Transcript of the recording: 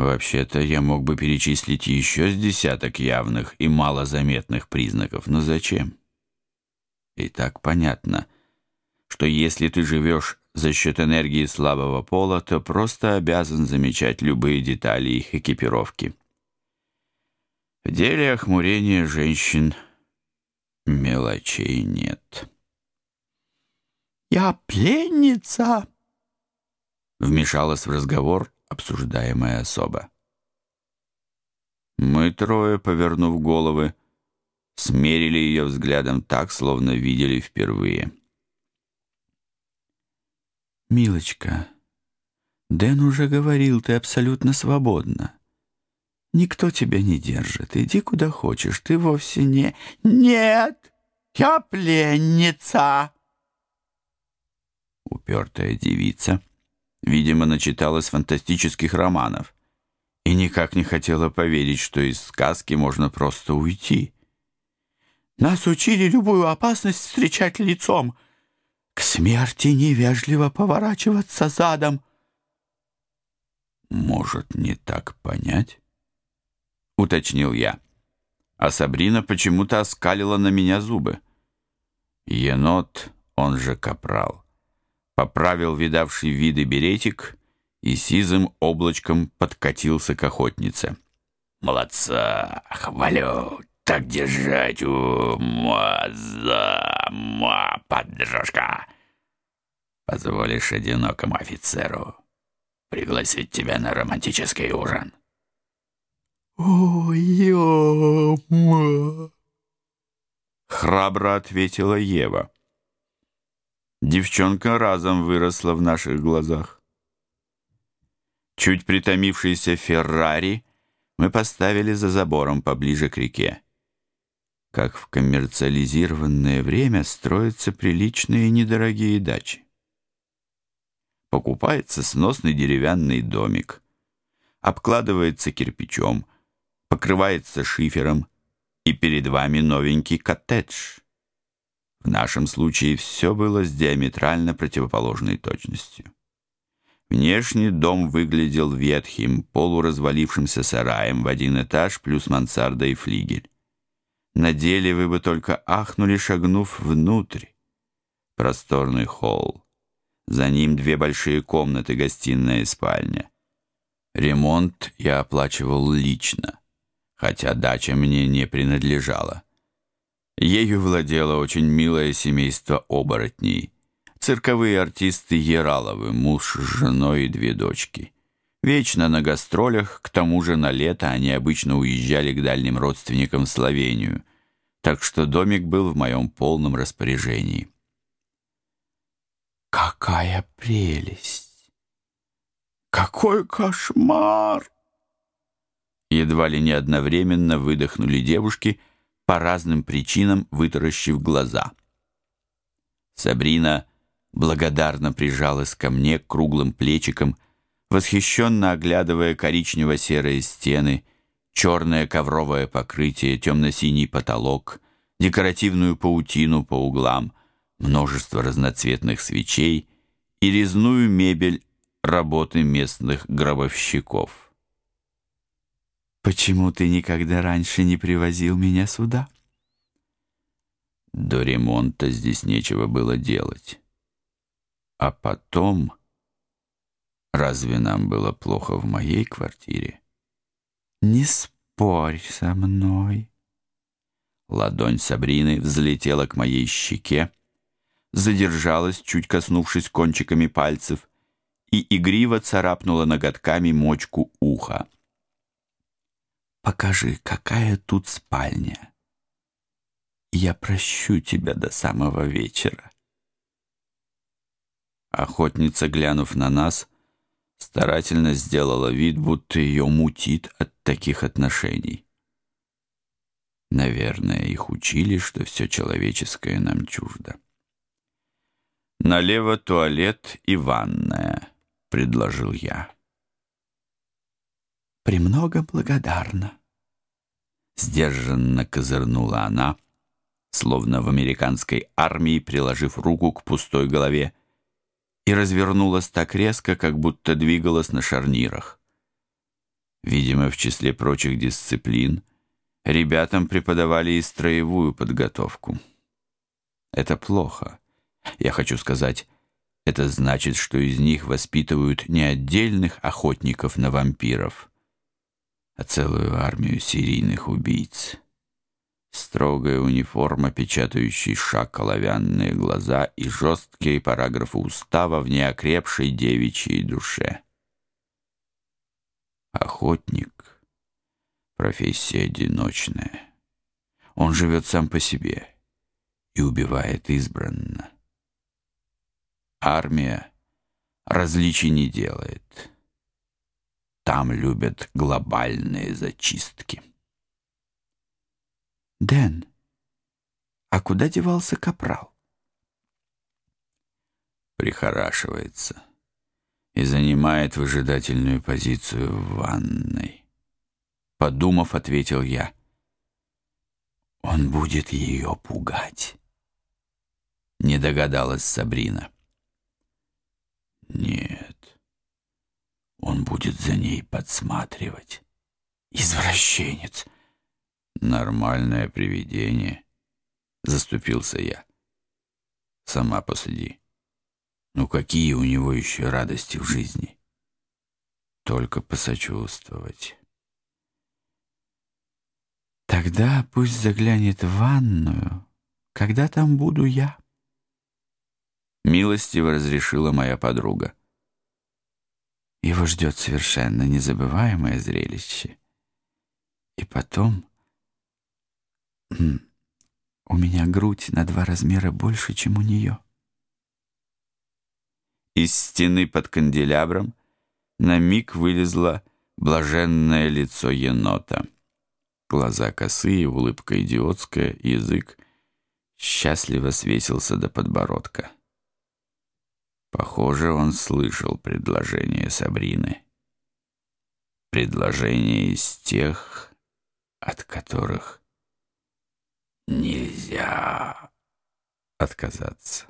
Вообще-то я мог бы перечислить еще с десяток явных и малозаметных признаков, но зачем? И так понятно, что если ты живешь за счет энергии слабого пола, то просто обязан замечать любые детали их экипировки. В деле охмурения женщин мелочей нет. «Я пленница!» Вмешалась в разговор обсуждаемая особа. Мы трое, повернув головы, смерили ее взглядом так, словно видели впервые. «Милочка, Дэн уже говорил, ты абсолютно свободна. Никто тебя не держит. Иди куда хочешь, ты вовсе не...» «Нет, я пленница!» Упертая девица, видимо, начиталась фантастических романов и никак не хотела поверить, что из сказки можно просто уйти. Нас учили любую опасность встречать лицом, к смерти невежливо поворачиваться задом. «Может, не так понять?» — уточнил я. А Сабрина почему-то оскалила на меня зубы. Енот, он же капрал, поправил видавший виды беретик и сизым облачком подкатился к охотнице. «Молодца! Хвалю! Так держать, умаза, ма, подружка. Позволишь одинокому офицеру пригласить тебя на романтический ужин? «Ой-ма!» Храбро ответила Ева. Девчонка разом выросла в наших глазах. Чуть притомившийся Феррари мы поставили за забором поближе к реке как в коммерциализированное время строятся приличные недорогие дачи. Покупается сносный деревянный домик, обкладывается кирпичом, покрывается шифером, и перед вами новенький коттедж. В нашем случае все было с диаметрально противоположной точностью. Внешне дом выглядел ветхим, полуразвалившимся сараем в один этаж плюс мансарда и флигель. На деле вы бы только ахнули, шагнув внутрь. Просторный холл. За ним две большие комнаты, гостиная и спальня. Ремонт я оплачивал лично, хотя дача мне не принадлежала. Ею владело очень милое семейство оборотней. Цирковые артисты Ераловы, муж с женой и две дочки. Вечно на гастролях, к тому же на лето они обычно уезжали к дальним родственникам в Словению, так что домик был в моем полном распоряжении. «Какая прелесть! Какой кошмар!» Едва ли не одновременно выдохнули девушки, по разным причинам вытаращив глаза. Сабрина благодарно прижалась ко мне круглым плечиком, восхищенно оглядывая коричнево-серые стены, черное ковровое покрытие, темно-синий потолок, декоративную паутину по углам, множество разноцветных свечей и резную мебель работы местных гробовщиков. «Почему ты никогда раньше не привозил меня сюда?» До ремонта здесь нечего было делать. А потом... Разве нам было плохо в моей квартире? Не спорь со мной. Ладонь Сабрины взлетела к моей щеке, задержалась, чуть коснувшись кончиками пальцев, и игриво царапнула ноготками мочку уха. «Покажи, какая тут спальня. Я прощу тебя до самого вечера». Охотница, глянув на нас, старательно сделала вид, будто ее мутит от таких отношений. Наверное, их учили, что все человеческое нам чуждо. «Налево туалет и ванная», — предложил я. «Премного благодарна», — сдержанно козырнула она, словно в американской армии, приложив руку к пустой голове, и развернулась так резко, как будто двигалась на шарнирах. Видимо, в числе прочих дисциплин ребятам преподавали и строевую подготовку. Это плохо. Я хочу сказать, это значит, что из них воспитывают не отдельных охотников на вампиров, а целую армию серийных убийц. Строгая униформа, печатающий шаг оловянные глаза и жесткие параграфы устава в неокрепшей девичьей душе. Охотник — профессия одиночная. Он живет сам по себе и убивает избранно. Армия различий не делает. Там любят глобальные зачистки. Дэн, а куда девался капрал? Прихорашивается и занимает выжидательную позицию в ванной. Подумав, ответил я. Он будет ее пугать. Не догадалась Сабрина. Нет, он будет за ней подсматривать. Извращенец. Нормальное привидение. Заступился я. Сама посуди. Ну какие у него еще радости в жизни? Только посочувствовать. Тогда пусть заглянет в ванную, когда там буду я. Милостиво разрешила моя подруга. Его ждет совершенно незабываемое зрелище. И потом... У меня грудь на два размера больше, чем у нее. Из стены под канделябром на миг вылезло блаженное лицо енота. Глаза косые, улыбка идиотская, язык счастливо свесился до подбородка. Похоже, он слышал предложение Сабрины. Предложение из тех, от которых нельзя отказаться.